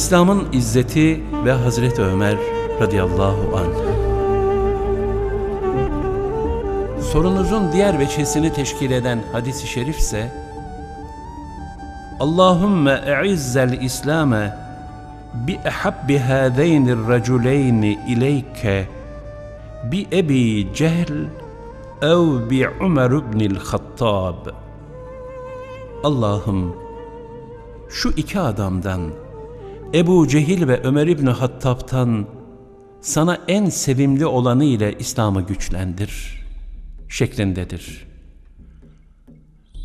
İslam'ın izzeti ve Hazreti Ömer radıyallahu anh. Sorunuzun diğer veçesini teşkil eden hadisi şerif ise Allahümme e'izzel İslam'e bi ehabbi hâzeynir raculeyni ileyke bi ebi cehl ev bi Ömer ibnil Hattab Allah'ım şu iki adamdan Ebu Cehil ve Ömer İbni Hattab'tan sana en sevimli olanı ile İslam'ı güçlendir şeklindedir.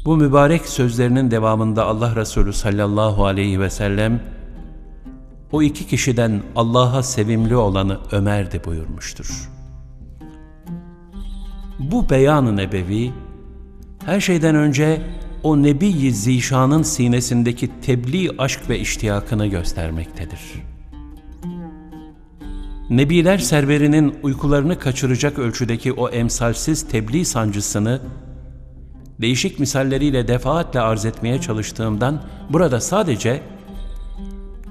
Bu mübarek sözlerinin devamında Allah Resulü sallallahu aleyhi ve sellem o iki kişiden Allah'a sevimli olanı Ömer'di buyurmuştur. Bu beyan-ı her şeyden önce o Nebi-i Zişan'ın sinesindeki tebliğ aşk ve iştiyakını göstermektedir. Nebiler serverinin uykularını kaçıracak ölçüdeki o emsalsiz tebliğ sancısını değişik misalleriyle defaatle arz etmeye çalıştığımdan burada sadece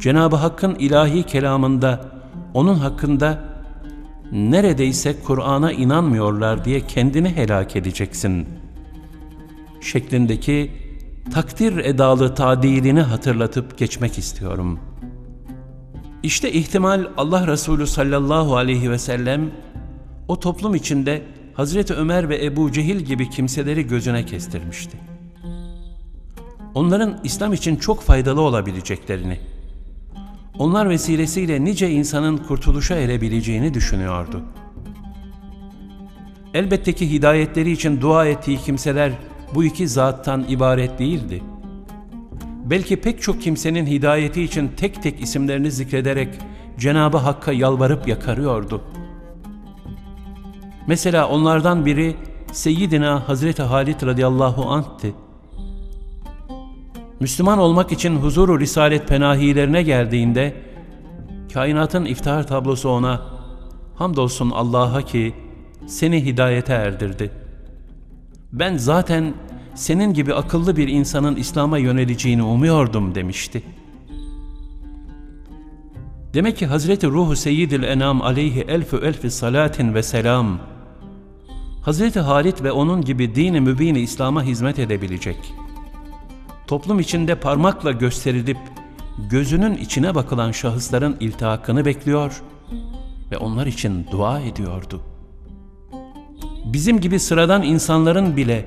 Cenab-ı Hakk'ın ilahi kelamında onun hakkında neredeyse Kur'an'a inanmıyorlar diye kendini helak edeceksin şeklindeki takdir edalı tadilini hatırlatıp geçmek istiyorum. İşte ihtimal Allah Resulü sallallahu aleyhi ve sellem o toplum içinde Hazreti Ömer ve Ebu Cehil gibi kimseleri gözüne kestirmişti. Onların İslam için çok faydalı olabileceklerini, onlar vesilesiyle nice insanın kurtuluşa erebileceğini düşünüyordu. Elbette ki hidayetleri için dua ettiği kimseler bu iki zattan ibaret değildi. Belki pek çok kimsenin hidayeti için tek tek isimlerini zikrederek Cenabı Hakk'a yalvarıp yakarıyordu. Mesela onlardan biri Seyyidina Hazreti Halid radıyallahu anh'ti. Müslüman olmak için huzuru risalet penahilerine geldiğinde kainatın iftihar tablosu ona hamdolsun Allah'a ki seni hidayete erdirdi. Ben zaten senin gibi akıllı bir insanın İslam'a yöneleceğini umuyordum demişti. Demek ki Hazreti Ruhu Seyyidil Enam aleyhi elfü elfi salatin ve selam Hazreti Halit ve onun gibi dini mübini İslam'a hizmet edebilecek. Toplum içinde parmakla gösterilip gözünün içine bakılan şahısların iltihakını bekliyor ve onlar için dua ediyordu. Bizim gibi sıradan insanların bile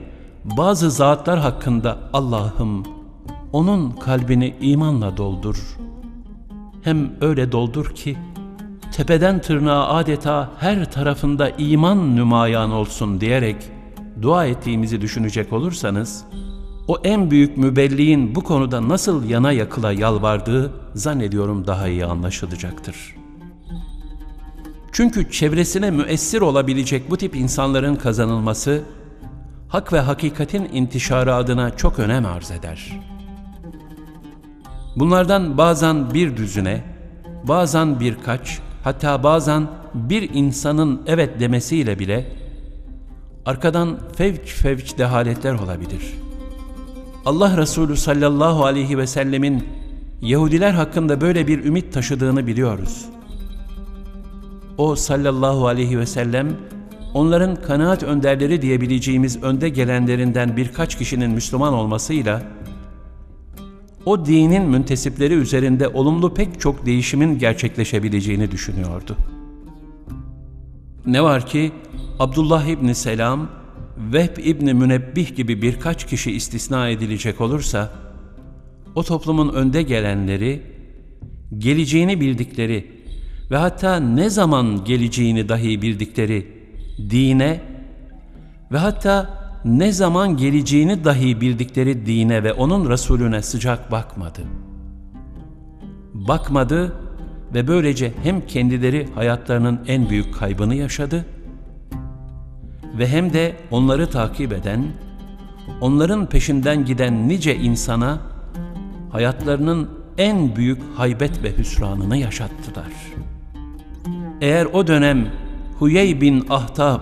bazı zatlar hakkında Allah'ım onun kalbini imanla doldur. Hem öyle doldur ki tepeden tırnağa adeta her tarafında iman nümayan olsun diyerek dua ettiğimizi düşünecek olursanız, o en büyük mübelliğin bu konuda nasıl yana yakıla yalvardığı zannediyorum daha iyi anlaşılacaktır. Çünkü çevresine müessir olabilecek bu tip insanların kazanılması, hak ve hakikatin intişarı adına çok önem arz eder. Bunlardan bazen bir düzüne, bazen birkaç, hatta bazen bir insanın evet demesiyle bile arkadan fevç fevç dehaletler olabilir. Allah Resulü sallallahu aleyhi ve sellemin Yahudiler hakkında böyle bir ümit taşıdığını biliyoruz. O sallallahu aleyhi ve sellem onların kanaat önderleri diyebileceğimiz önde gelenlerinden birkaç kişinin Müslüman olmasıyla o dinin müntesipleri üzerinde olumlu pek çok değişimin gerçekleşebileceğini düşünüyordu. Ne var ki Abdullah İbni Selam, Vehb İbni Münebbih gibi birkaç kişi istisna edilecek olursa, o toplumun önde gelenleri, geleceğini bildikleri ve hatta ne zaman geleceğini dahi bildikleri dine ve hatta ne zaman geleceğini dahi bildikleri dine ve onun Resulüne sıcak bakmadı. Bakmadı ve böylece hem kendileri hayatlarının en büyük kaybını yaşadı ve hem de onları takip eden, onların peşinden giden nice insana hayatlarının en büyük haybet ve hüsranını yaşattılar. Eğer o dönem Huyey bin Ahtab,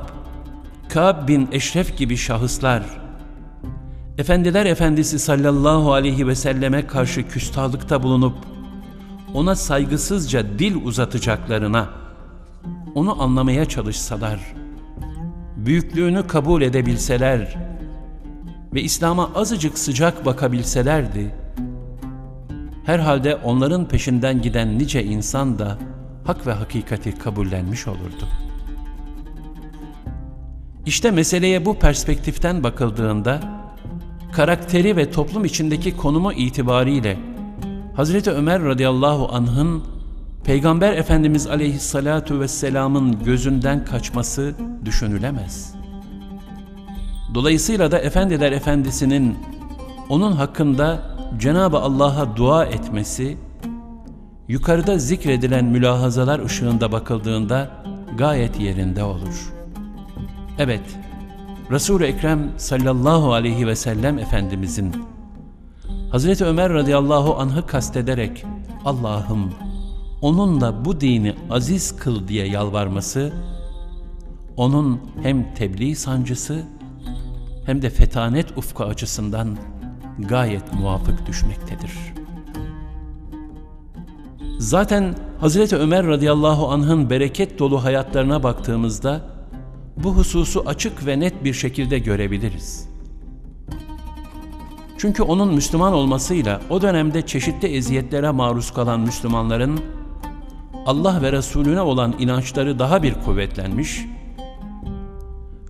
Kab bin Eşref gibi şahıslar, Efendiler Efendisi sallallahu aleyhi ve selleme karşı küstahlıkta bulunup, ona saygısızca dil uzatacaklarına, onu anlamaya çalışsalar, büyüklüğünü kabul edebilseler ve İslam'a azıcık sıcak bakabilselerdi, herhalde onların peşinden giden nice insan da hak ve hakikati kabullenmiş olurdu. İşte meseleye bu perspektiften bakıldığında, karakteri ve toplum içindeki konumu itibariyle Hazreti Ömer radıyallahu anh'ın Peygamber Efendimiz aleyhissalatu vesselamın gözünden kaçması düşünülemez. Dolayısıyla da Efendiler Efendisi'nin onun hakkında Cenab-ı Allah'a dua etmesi, yukarıda zikredilen mülahazalar ışığında bakıldığında gayet yerinde olur. Evet, Resul-i Ekrem sallallahu aleyhi ve sellem Efendimizin Hazreti Ömer radıyallahu anh'ı kastederek Allah'ım onunla bu dini aziz kıl diye yalvarması, onun hem tebliğ sancısı hem de fetanet ufku açısından gayet muvafık düşmektedir. Zaten Hazreti Ömer radıyallahu anh'ın bereket dolu hayatlarına baktığımızda bu hususu açık ve net bir şekilde görebiliriz. Çünkü onun Müslüman olmasıyla o dönemde çeşitli eziyetlere maruz kalan Müslümanların Allah ve Resulüne olan inançları daha bir kuvvetlenmiş,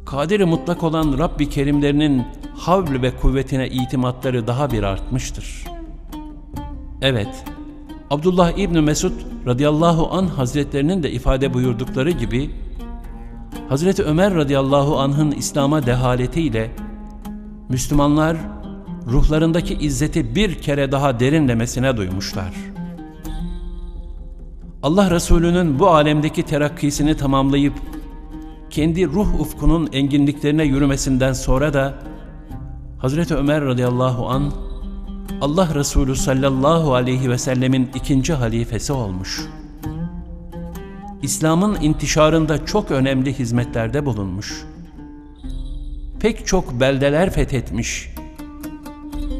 kaderi mutlak olan Rabbi Kerimlerinin havl ve kuvvetine itimatları daha bir artmıştır. Evet, Abdullah İbni Mesud radıyallahu an hazretlerinin de ifade buyurdukları gibi, Hazreti Ömer radıyallahu anh'ın İslam'a dehaletiyle Müslümanlar ruhlarındaki izzeti bir kere daha derinlemesine duymuşlar. Allah Resulü'nün bu alemdeki terakkisini tamamlayıp kendi ruh ufkunun enginliklerine yürümesinden sonra da Hazreti Ömer radıyallahu an Allah Resulü sallallahu aleyhi ve sellemin ikinci halifesi olmuş. İslam'ın intişarında çok önemli hizmetlerde bulunmuş. Pek çok beldeler fethetmiş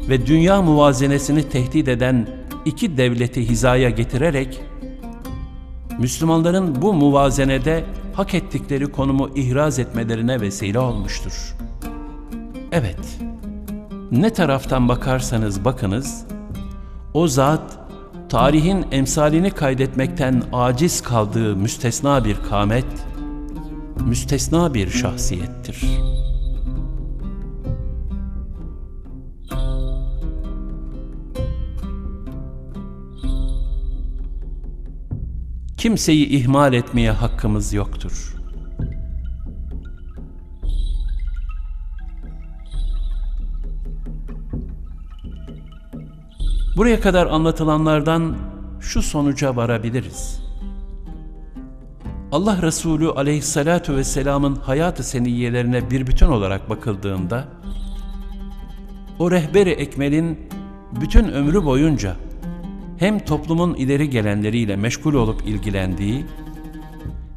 ve dünya muvazenesini tehdit eden iki devleti hizaya getirerek Müslümanların bu muvazenede hak ettikleri konumu ihraz etmelerine vesile olmuştur. Evet, ne taraftan bakarsanız bakınız, o zat tarihin emsalini kaydetmekten aciz kaldığı müstesna bir kamet, müstesna bir şahsiyettir.'' kimseyi ihmal etmeye hakkımız yoktur. Buraya kadar anlatılanlardan şu sonuca varabiliriz. Allah Resulü aleyhissalatu vesselamın hayatı seniyyelerine bir bütün olarak bakıldığında, o rehberi ekmelin bütün ömrü boyunca hem toplumun ileri gelenleriyle meşgul olup ilgilendiği,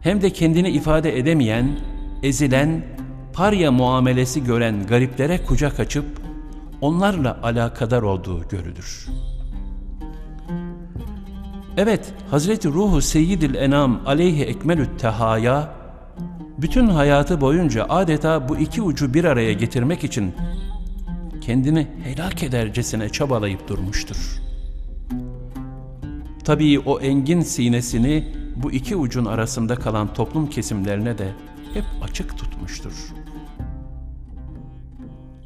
hem de kendini ifade edemeyen, ezilen, parya muamelesi gören gariplere kucak açıp onlarla alakadar olduğu görülür. Evet, Hazreti Ruhu Seyyidil Enam aleyhi ekmelü't tehaya, bütün hayatı boyunca adeta bu iki ucu bir araya getirmek için kendini helak edercesine çabalayıp durmuştur.'' Tabii o engin sinesini bu iki ucun arasında kalan toplum kesimlerine de hep açık tutmuştur.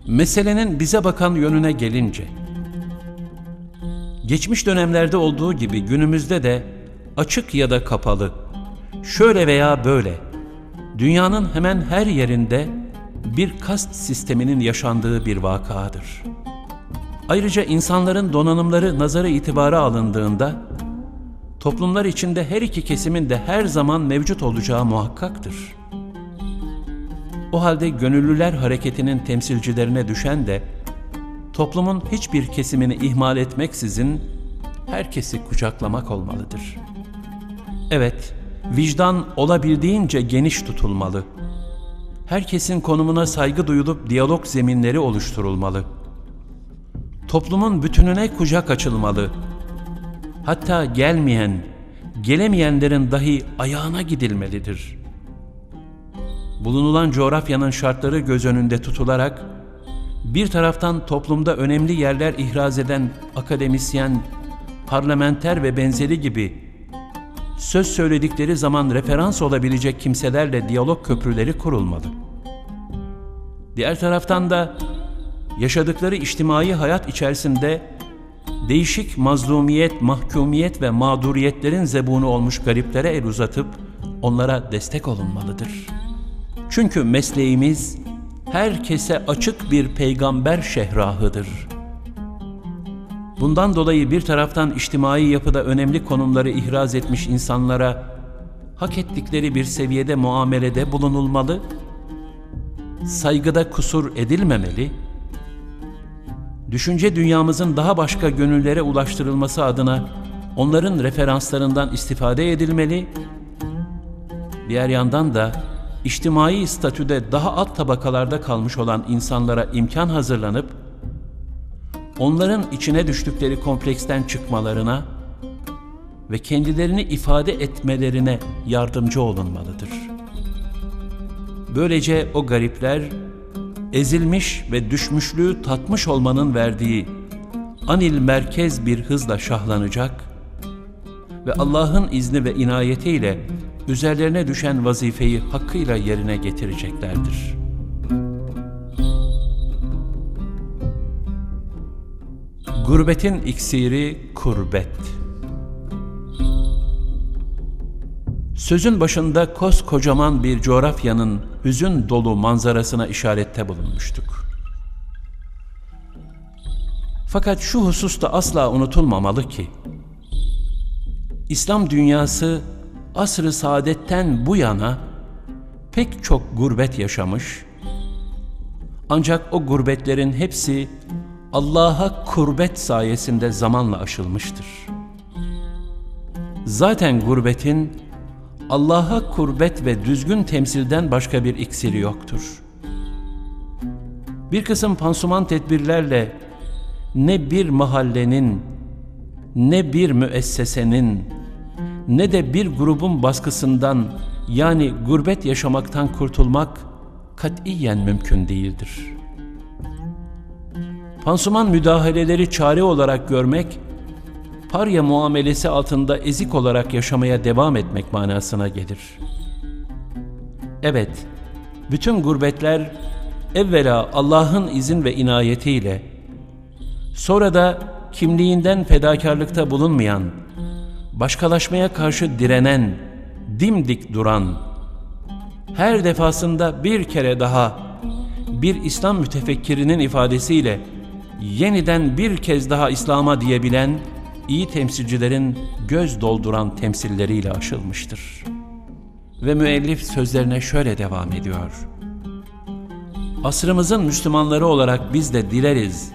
Meselenin bize bakan yönüne gelince, geçmiş dönemlerde olduğu gibi günümüzde de açık ya da kapalı, şöyle veya böyle, dünyanın hemen her yerinde bir kast sisteminin yaşandığı bir vakadır. Ayrıca insanların donanımları nazara itibara alındığında, toplumlar içinde her iki kesimin de her zaman mevcut olacağı muhakkaktır. O halde gönüllüler hareketinin temsilcilerine düşen de toplumun hiçbir kesimini ihmal etmeksizin herkesi kucaklamak olmalıdır. Evet, vicdan olabildiğince geniş tutulmalı. Herkesin konumuna saygı duyulup diyalog zeminleri oluşturulmalı. Toplumun bütününe kucak açılmalı hatta gelmeyen, gelemeyenlerin dahi ayağına gidilmelidir. Bulunulan coğrafyanın şartları göz önünde tutularak, bir taraftan toplumda önemli yerler ihraz eden akademisyen, parlamenter ve benzeri gibi söz söyledikleri zaman referans olabilecek kimselerle diyalog köprüleri kurulmalı. Diğer taraftan da yaşadıkları içtimai hayat içerisinde değişik mazlumiyet, mahkumiyet ve mağduriyetlerin zebunu olmuş gariplere el uzatıp onlara destek olunmalıdır. Çünkü mesleğimiz herkese açık bir peygamber şehrahıdır. Bundan dolayı bir taraftan içtimai yapıda önemli konumları ihraz etmiş insanlara hak ettikleri bir seviyede muamelede bulunulmalı, saygıda kusur edilmemeli, düşünce dünyamızın daha başka gönüllere ulaştırılması adına onların referanslarından istifade edilmeli, diğer yandan da içtimai statüde daha alt tabakalarda kalmış olan insanlara imkan hazırlanıp, onların içine düştükleri kompleksten çıkmalarına ve kendilerini ifade etmelerine yardımcı olunmalıdır. Böylece o garipler, ezilmiş ve düşmüşlüğü tatmış olmanın verdiği anil merkez bir hızla şahlanacak ve Allah'ın izni ve inayetiyle üzerlerine düşen vazifeyi hakkıyla yerine getireceklerdir. Gurbetin iksiri kurbet. Sözün başında koskocaman bir coğrafyanın hüzün dolu manzarasına işarette bulunmuştuk. Fakat şu hususta asla unutulmamalı ki, İslam dünyası asr-ı saadetten bu yana pek çok gurbet yaşamış, ancak o gurbetlerin hepsi Allah'a kurbet sayesinde zamanla aşılmıştır. Zaten gurbetin Allah'a kurbet ve düzgün temsilden başka bir iksiri yoktur. Bir kısım pansuman tedbirlerle ne bir mahallenin, ne bir müessesenin, ne de bir grubun baskısından yani gurbet yaşamaktan kurtulmak katiyen mümkün değildir. Pansuman müdahaleleri çare olarak görmek, parya muamelesi altında ezik olarak yaşamaya devam etmek manasına gelir. Evet, bütün gurbetler evvela Allah'ın izin ve inayetiyle, sonra da kimliğinden fedakarlıkta bulunmayan, başkalaşmaya karşı direnen, dimdik duran, her defasında bir kere daha bir İslam mütefekkirinin ifadesiyle yeniden bir kez daha İslam'a diyebilen iyi temsilcilerin göz dolduran temsilleriyle aşılmıştır. Ve müellif sözlerine şöyle devam ediyor. Asrımızın Müslümanları olarak biz de dileriz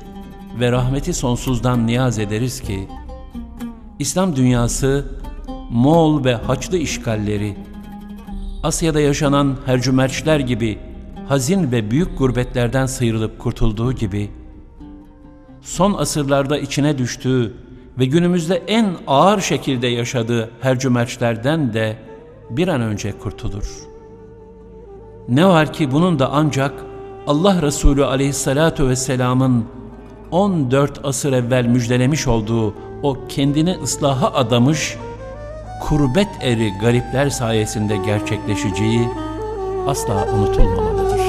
ve rahmeti sonsuzdan niyaz ederiz ki, İslam dünyası, Moğol ve Haçlı işgalleri, Asya'da yaşanan hercümerçler gibi hazin ve büyük gurbetlerden sıyrılıp kurtulduğu gibi, son asırlarda içine düştüğü ve günümüzde en ağır şekilde yaşadığı hercümerçlerden de bir an önce kurtulur. Ne var ki bunun da ancak Allah Resulü aleyhissalatu vesselamın 14 asır evvel müjdelemiş olduğu o kendini ıslaha adamış, kurbet eri garipler sayesinde gerçekleşeceği asla unutulmamalıdır.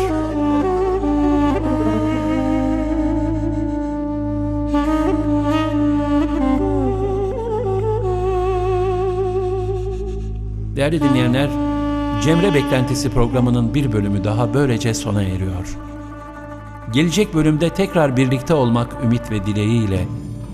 Değerli dinleyenler, Cemre Beklentisi programının bir bölümü daha böylece sona eriyor. Gelecek bölümde tekrar birlikte olmak ümit ve dileğiyle